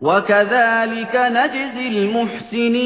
وَكَذَٰلِكَ نَجْزِي الْمُحْسِنِينَ.